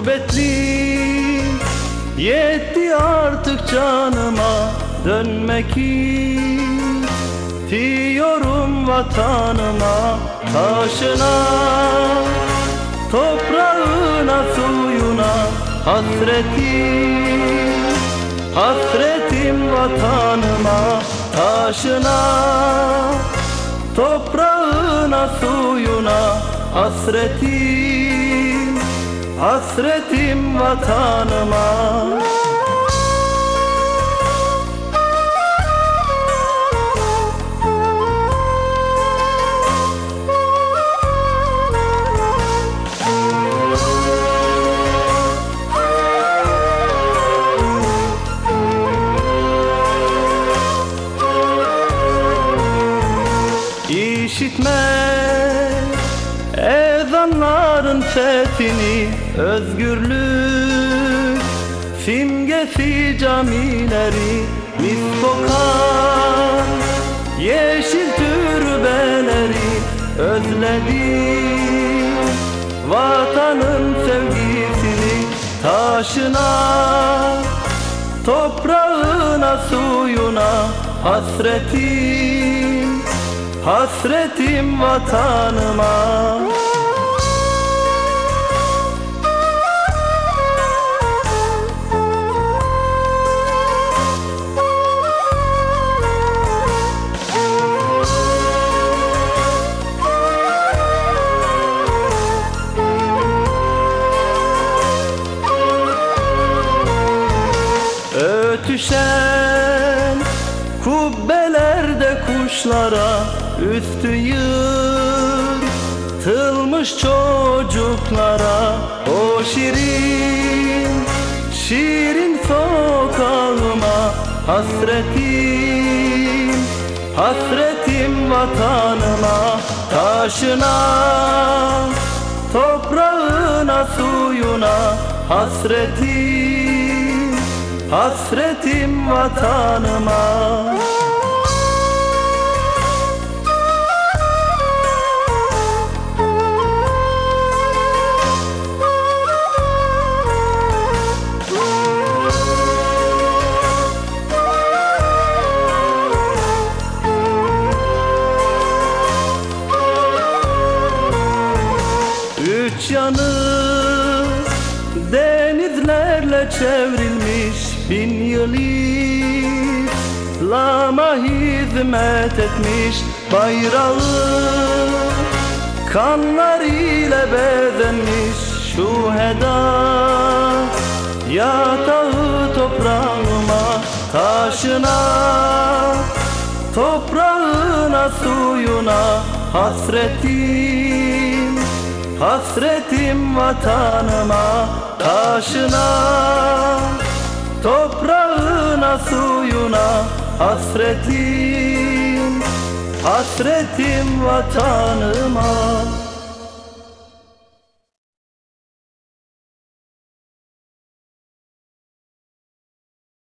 gurbetli. Yetti artık canıma dönmek Diyorum vatanıma, taşına Toprağına, suyuna hasretim Hasretim vatanıma, taşına Toprağına, suyuna hasretim hasretim vatanıma. İşitme ezanların sesini Özgürlük simgesi camileri Mis kokar yeşil türbeleri Özledim vatanın sevgisini Taşına toprağına suyuna hasretim Hasretim vatanıma Ötüşen kubbelerde kuşlara Üstü yırtılmış çocuklara O şirin, şirin sokağıma Hasretim, hasretim vatanıma Taşına, toprağına, suyuna Hasretim, hasretim vatanıma. Üç yanı çevrilmiş bin yıl İslam'a hizmet etmiş bayrağı. Kanlar ile bezenmiş şu heda. Yatağı toprağıma taşına. Toprağına suyuna hasretim Hasretim vatanıma taşına Toprağına suyuna. Hasretim Hasretim vatanıma